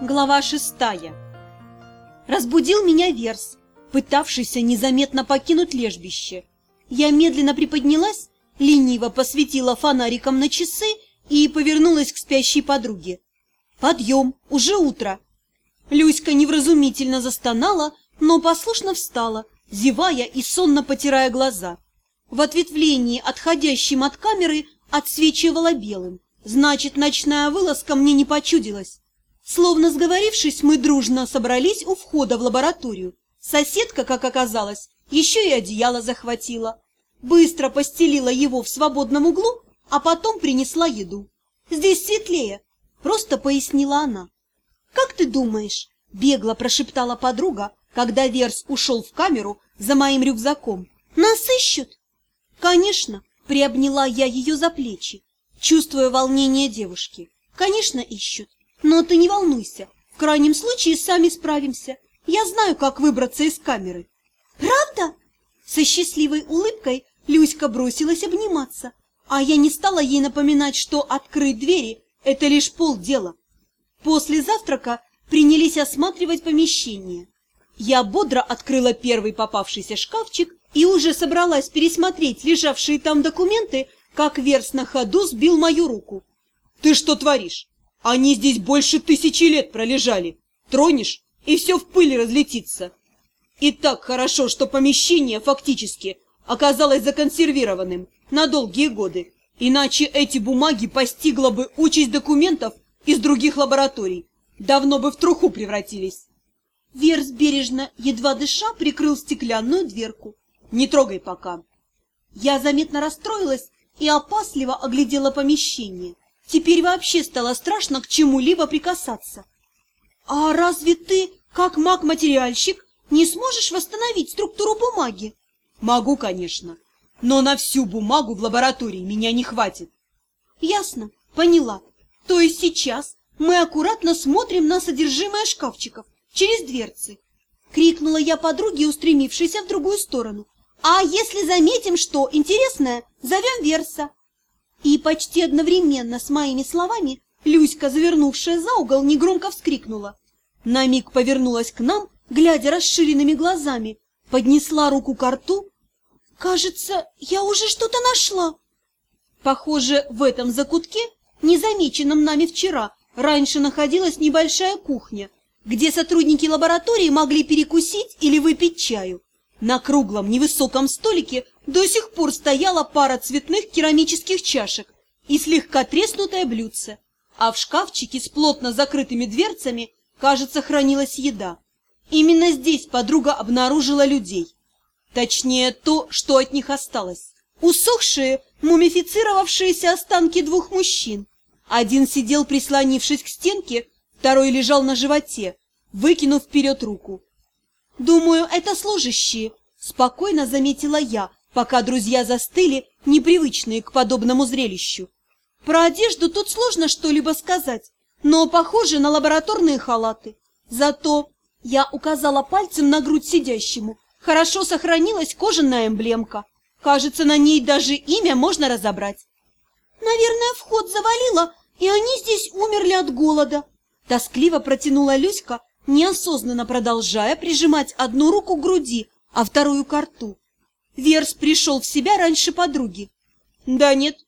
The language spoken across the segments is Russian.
Глава шестая. Разбудил меня Верс, пытавшийся незаметно покинуть лежбище. Я медленно приподнялась, лениво посветила фонариком на часы и повернулась к спящей подруге. Подъем, уже утро. Люська невразумительно застонала, но послушно встала, зевая и сонно потирая глаза. В ответвлении, отходящем от камеры, отсвечивала белым. Значит, ночная вылазка мне не почудилась. Словно сговорившись, мы дружно собрались у входа в лабораторию. Соседка, как оказалось, еще и одеяло захватила. Быстро постелила его в свободном углу, а потом принесла еду. «Здесь светлее», — просто пояснила она. «Как ты думаешь?» — бегло прошептала подруга, когда Верс ушел в камеру за моим рюкзаком. «Нас ищут?» «Конечно», — приобняла я ее за плечи, чувствуя волнение девушки. «Конечно, ищут. Но ты не волнуйся, в крайнем случае сами справимся. Я знаю, как выбраться из камеры. Правда? Со счастливой улыбкой Люська бросилась обниматься, а я не стала ей напоминать, что открыть двери – это лишь полдела. После завтрака принялись осматривать помещение. Я бодро открыла первый попавшийся шкафчик и уже собралась пересмотреть лежавшие там документы, как Верс на ходу сбил мою руку. «Ты что творишь? Они здесь больше тысячи лет пролежали. Тронешь, и все в пыли разлетится. И так хорошо, что помещение фактически оказалось законсервированным на долгие годы. Иначе эти бумаги постигла бы участь документов из других лабораторий. Давно бы в труху превратились. Верс бережно, едва дыша, прикрыл стеклянную дверку. Не трогай пока. Я заметно расстроилась и опасливо оглядела помещение. Теперь вообще стало страшно к чему-либо прикасаться. А разве ты, как маг-материальщик, не сможешь восстановить структуру бумаги? Могу, конечно, но на всю бумагу в лаборатории меня не хватит. Ясно, поняла. То есть сейчас мы аккуратно смотрим на содержимое шкафчиков через дверцы. Крикнула я подруге, устремившейся в другую сторону. А если заметим что интересное, зовем Верса. И почти одновременно с моими словами Люська, завернувшая за угол, негромко вскрикнула. На миг повернулась к нам, глядя расширенными глазами, поднесла руку к рту. «Кажется, я уже что-то нашла!» Похоже, в этом закутке, незамеченном нами вчера, раньше находилась небольшая кухня, где сотрудники лаборатории могли перекусить или выпить чаю. На круглом невысоком столике до сих пор стояла пара цветных керамических чашек и слегка треснутое блюдце, а в шкафчике с плотно закрытыми дверцами, кажется, хранилась еда. Именно здесь подруга обнаружила людей. Точнее, то, что от них осталось. Усохшие, мумифицировавшиеся останки двух мужчин. Один сидел, прислонившись к стенке, второй лежал на животе, выкинув вперед руку. «Думаю, это служащие», — спокойно заметила я, пока друзья застыли, непривычные к подобному зрелищу. Про одежду тут сложно что-либо сказать, но похоже на лабораторные халаты. Зато я указала пальцем на грудь сидящему. Хорошо сохранилась кожаная эмблемка. Кажется, на ней даже имя можно разобрать. Наверное, вход завалило, и они здесь умерли от голода. Тоскливо протянула Люська, неосознанно продолжая прижимать одну руку к груди, а вторую к рту. Верс пришел в себя раньше подруги. Да нет.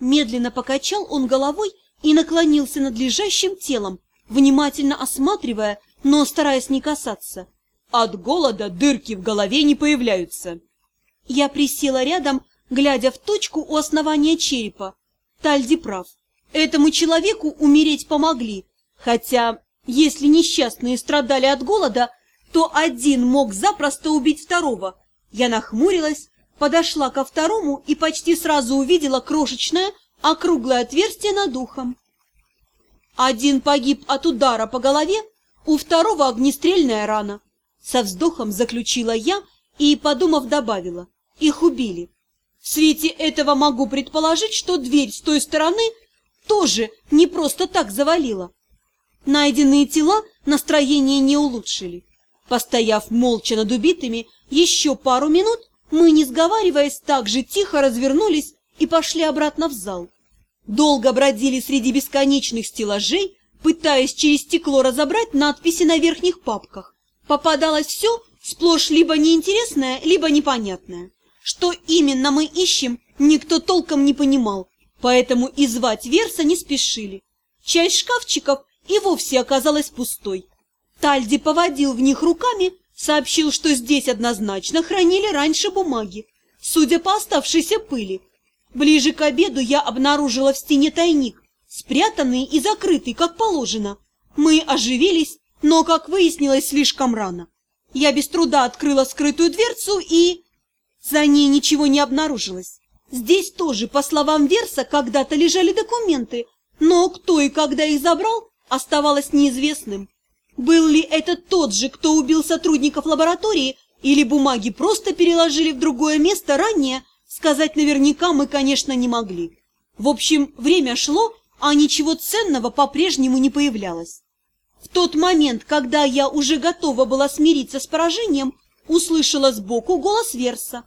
Медленно покачал он головой и наклонился над лежащим телом, внимательно осматривая, но стараясь не касаться. От голода дырки в голове не появляются. Я присела рядом, глядя в точку у основания черепа. Тальди прав. Этому человеку умереть помогли, хотя если несчастные страдали от голода, то один мог запросто убить второго. Я нахмурилась, подошла ко второму и почти сразу увидела крошечное, округлое отверстие над ухом. Один погиб от удара по голове, у второго огнестрельная рана. Со вздохом заключила я и, подумав, добавила. Их убили. В свете этого могу предположить, что дверь с той стороны тоже не просто так завалила. Найденные тела настроение не улучшили. Постояв молча над убитыми еще пару минут, мы, не сговариваясь, так же тихо развернулись и пошли обратно в зал. Долго бродили среди бесконечных стеллажей, пытаясь через стекло разобрать надписи на верхних папках. Попадалось все сплошь либо неинтересное, либо непонятное. Что именно мы ищем, никто толком не понимал, поэтому и звать Верса не спешили. Часть шкафчиков и вовсе оказалась пустой. Тальди поводил в них руками, сообщил, что здесь однозначно хранили раньше бумаги, судя по оставшейся пыли. Ближе к обеду я обнаружила в стене тайник, спрятанный и закрытый, как положено. Мы оживились, но, как выяснилось, слишком рано. Я без труда открыла скрытую дверцу и... За ней ничего не обнаружилось. Здесь тоже, по словам Верса, когда-то лежали документы, но кто и когда их забрал, оставалось неизвестным. Был ли это тот же, кто убил сотрудников лаборатории, или бумаги просто переложили в другое место ранее, сказать наверняка мы, конечно, не могли. В общем, время шло, а ничего ценного по-прежнему не появлялось. В тот момент, когда я уже готова была смириться с поражением, услышала сбоку голос Верса.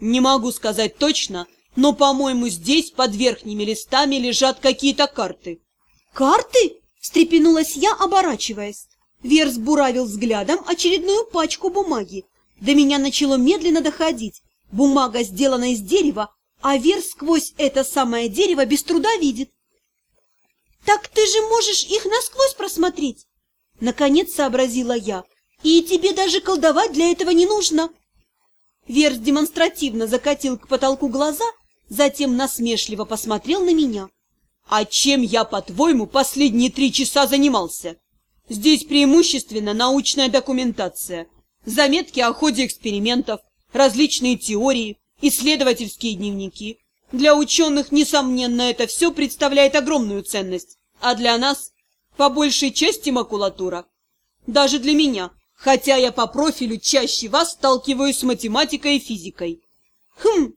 «Не могу сказать точно, но, по-моему, здесь под верхними листами лежат какие-то карты». «Карты?» – встрепенулась я, оборачиваясь. Верс буравил взглядом очередную пачку бумаги. До меня начало медленно доходить. Бумага сделана из дерева, а Верс сквозь это самое дерево без труда видит. «Так ты же можешь их насквозь просмотреть!» Наконец сообразила я. «И тебе даже колдовать для этого не нужно!» Верс демонстративно закатил к потолку глаза, затем насмешливо посмотрел на меня. «А чем я, по-твоему, последние три часа занимался? Здесь преимущественно научная документация, заметки о ходе экспериментов, различные теории, исследовательские дневники. Для ученых, несомненно, это все представляет огромную ценность, а для нас по большей части макулатура. Даже для меня, хотя я по профилю чаще вас сталкиваюсь с математикой и физикой. Хм,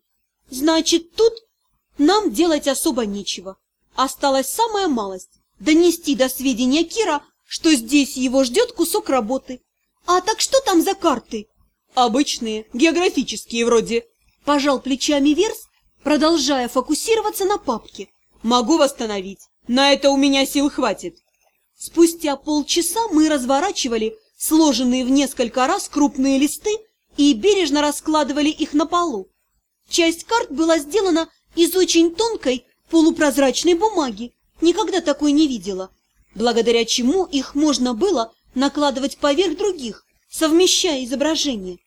значит, тут нам делать особо нечего. Осталась самая малость – донести до сведения Кира, что здесь его ждет кусок работы. А так что там за карты? Обычные, географические вроде. Пожал плечами Верс, продолжая фокусироваться на папке. Могу восстановить. На это у меня сил хватит. Спустя полчаса мы разворачивали сложенные в несколько раз крупные листы и бережно раскладывали их на полу. Часть карт была сделана из очень тонкой полупрозрачной бумаги. Никогда такой не видела. Благодаря чему их можно было накладывать поверх других, совмещая изображения.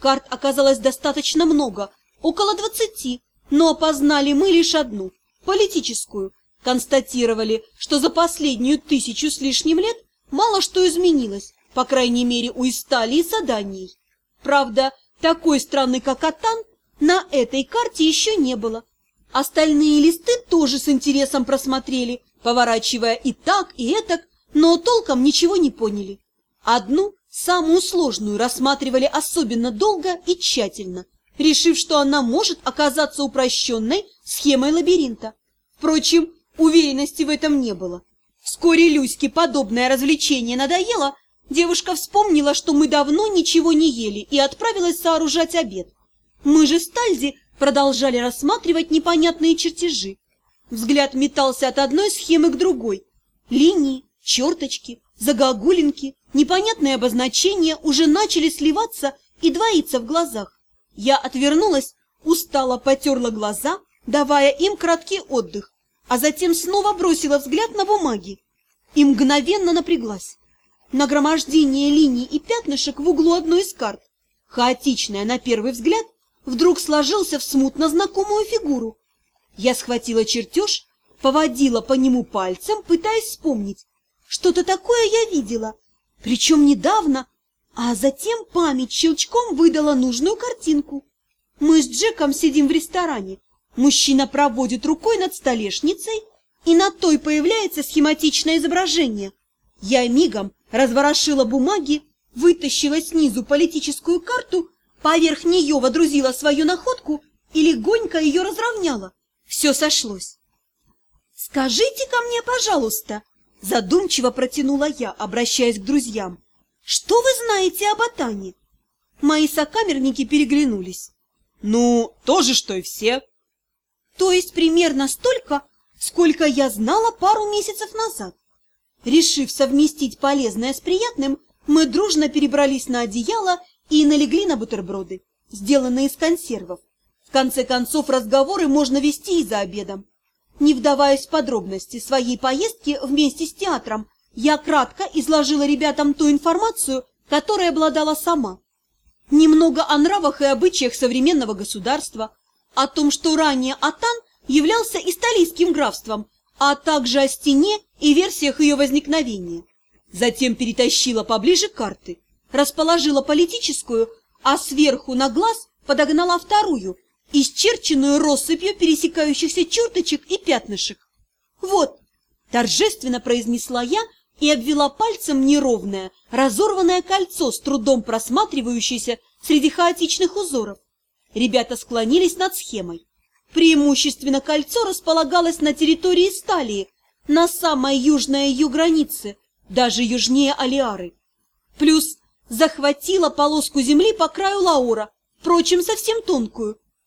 Карт оказалось достаточно много, около двадцати, но опознали мы лишь одну, политическую. Констатировали, что за последнюю тысячу с лишним лет мало что изменилось, по крайней мере у Исталии с Аданией. Правда, такой страны, как Атан, на этой карте еще не было. Остальные листы тоже с интересом просмотрели, поворачивая и так, и этак, но толком ничего не поняли. Одну, самую сложную, рассматривали особенно долго и тщательно – решив, что она может оказаться упрощенной схемой лабиринта. Впрочем, уверенности в этом не было. Вскоре Люське подобное развлечение надоело, девушка вспомнила, что мы давно ничего не ели и отправилась сооружать обед. Мы же с Тальзи продолжали рассматривать непонятные чертежи. Взгляд метался от одной схемы к другой. Линии, черточки, загогулинки, непонятные обозначения уже начали сливаться и двоиться в глазах. Я отвернулась, устало потерла глаза, давая им краткий отдых, а затем снова бросила взгляд на бумаги и мгновенно напряглась. Нагромождение линий и пятнышек в углу одной из карт, хаотичное на первый взгляд, вдруг сложился в смутно знакомую фигуру. Я схватила чертеж, поводила по нему пальцем, пытаясь вспомнить. Что-то такое я видела, причем недавно, а затем память щелчком выдала нужную картинку. Мы с Джеком сидим в ресторане. Мужчина проводит рукой над столешницей, и на той появляется схематичное изображение. Я мигом разворошила бумаги, вытащила снизу политическую карту, поверх нее водрузила свою находку и легонько ее разровняла. Все сошлось. «Скажите-ка мне, пожалуйста», – задумчиво протянула я, обращаясь к друзьям. Что вы знаете об Атане? Мои сокамерники переглянулись. Ну, то же, что и все. То есть примерно столько, сколько я знала пару месяцев назад. Решив совместить полезное с приятным, мы дружно перебрались на одеяло и налегли на бутерброды, сделанные из консервов. В конце концов, разговоры можно вести и за обедом. Не вдаваясь в подробности своей поездки вместе с театром, я кратко изложила ребятам ту информацию, которой обладала сама. Немного о нравах и обычаях современного государства, о том, что ранее Атан являлся исталийским графством, а также о стене и версиях ее возникновения. Затем перетащила поближе карты, расположила политическую, а сверху на глаз подогнала вторую, исчерченную россыпью пересекающихся черточек и пятнышек. «Вот!» – торжественно произнесла я и обвела пальцем неровное, разорванное кольцо, с трудом просматривающееся среди хаотичных узоров. Ребята склонились над схемой. Преимущественно кольцо располагалось на территории Сталии, на самой южной ее границе, даже южнее Алиары. Плюс захватила полоску земли по краю Лаура, впрочем, совсем тонкую.